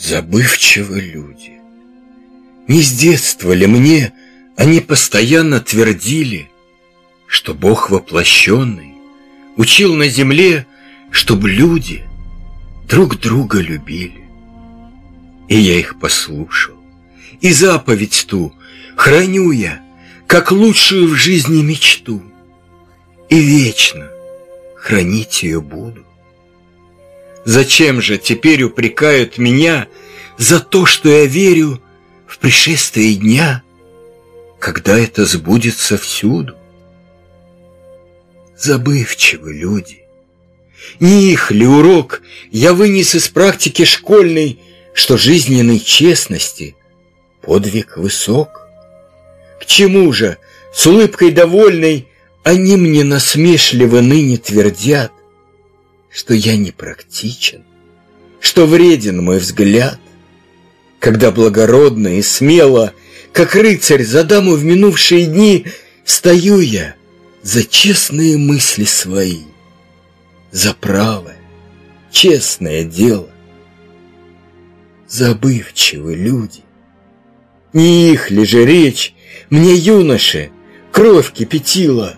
Забывчивы люди. Не с детства ли мне они постоянно твердили, Что Бог воплощенный учил на земле, Чтоб люди друг друга любили. И я их послушал, и заповедь ту Храню я, как лучшую в жизни мечту, И вечно хранить ее буду. Зачем же теперь упрекают меня За то, что я верю в пришествие дня, Когда это сбудется всюду? Забывчивы люди. Не их ли урок я вынес из практики школьной, Что жизненной честности подвиг высок? К чему же, с улыбкой довольной, Они мне насмешливо ныне твердят, что я непрактичен, что вреден мой взгляд, когда благородно и смело, как рыцарь за даму в минувшие дни, стою я за честные мысли свои, за правое, честное дело. Забывчивы люди. Не их ли же речь мне, юноше, кровь кипятила,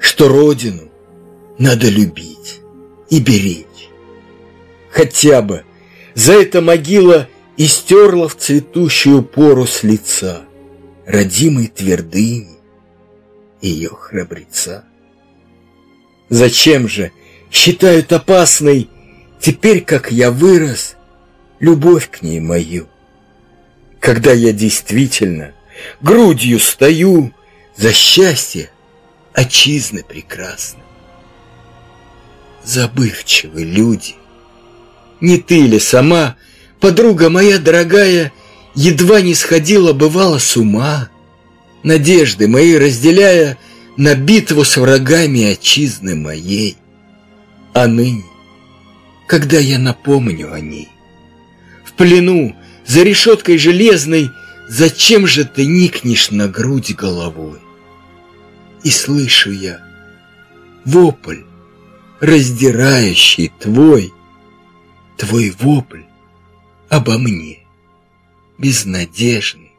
что родину надо любить и беречь. Хотя бы за это могила истерла в цветущую пору с лица родимой твердыни ее храбреца. Зачем же считают опасной теперь, как я вырос, любовь к ней мою? Когда я действительно грудью стою за счастье отчизны прекрасной забывчивы люди. Не ты ли сама, подруга моя дорогая, едва не сходила, бывало, с ума, надежды мои разделяя на битву с врагами отчизны моей. А ныне, когда я напомню о ней, в плену, за решеткой железной, зачем же ты никнешь на грудь головой? И слышу я вопль раздирающий твой, твой вопль обо мне, безнадежный.